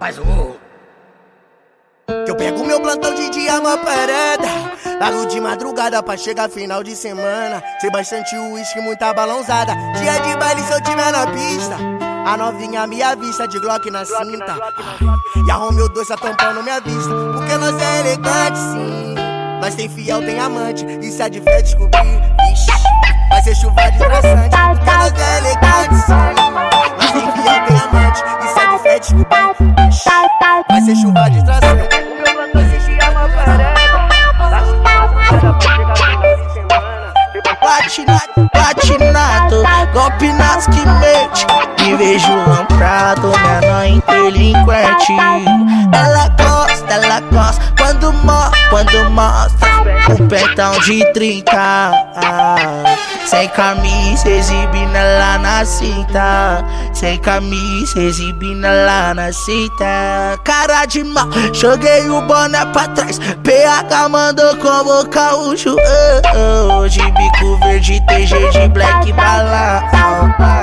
Faz o Que eu pego meu plantão de dia, uma parada. Largo de madrugada pra chegar final de semana. Sei bastante uísque, muita balãozada. Dia de baile se eu tiver na pista. A novinha me avista de Glock na cinta. E a Romeo 2 tá tampando minha vista. Porque nós é elegante, sim. Nós tem fiel, tem amante. Se a de fé descobrir, ixi, vai ser chuva de traçante. Porque nós é elegante, sim. Platinado, golpe nas que mete. Me vejo lamprado, menor delinquente. Ela gosta, ela gosta. Quando mostra, quando mostra O petão de 30 Sem camisa, exibindo lá na cinta. Sem camisa, exibindo lá na cinta. Cara de mal, joguei o boné pra trás. PH mandou convocar o Ju oh, oh, De bico verde, TG de black bala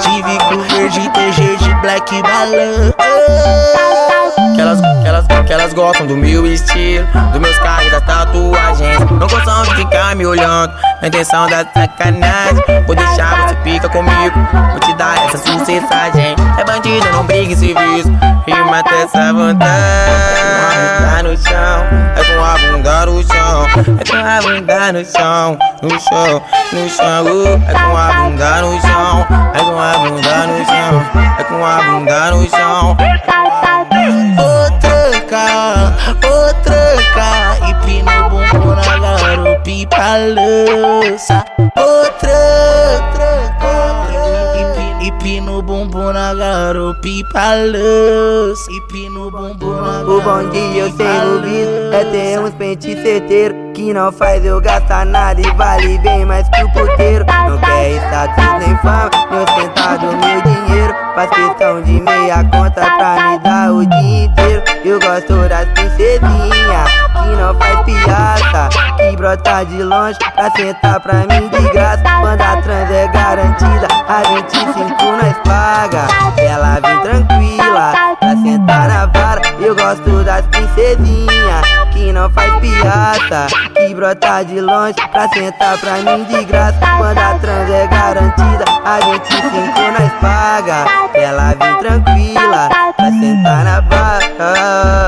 De bico verde, TG de black bala gostam do meu estilo, dos meus carros, das tatuagens. Não gostam de ficar me olhando, na intenção da sacanagem. Vou deixar você fica comigo, vou te dar essa sucessagem. É bandido, não briga em serviço, e mata essa vontade. Tá no chão, é com a bunda no chão, é com a bunda no chão, no chão, no chão. É com a bunda no chão, é com a bunda no chão, é com a bunda no chão. Balança. Ô tranca, empina o bumbum na garupa e balança. Empina o bumbum na garupa O bom dia eu sei ouvido é ter uns pente certeiro Que não faz eu gastar nada e vale bem mais que o puteiro Que brota de longe pra sentar pra mim de graça. Quando a trans é garantida, a 25 nós paga. Ela vem tranquila pra sentar na vara. Eu gosto das princesinhas que não faz piada. Que brota de longe pra sentar pra mim de graça. Quando a trans é garantida, a 25 nós paga. Ela vem tranquila pra sentar na barra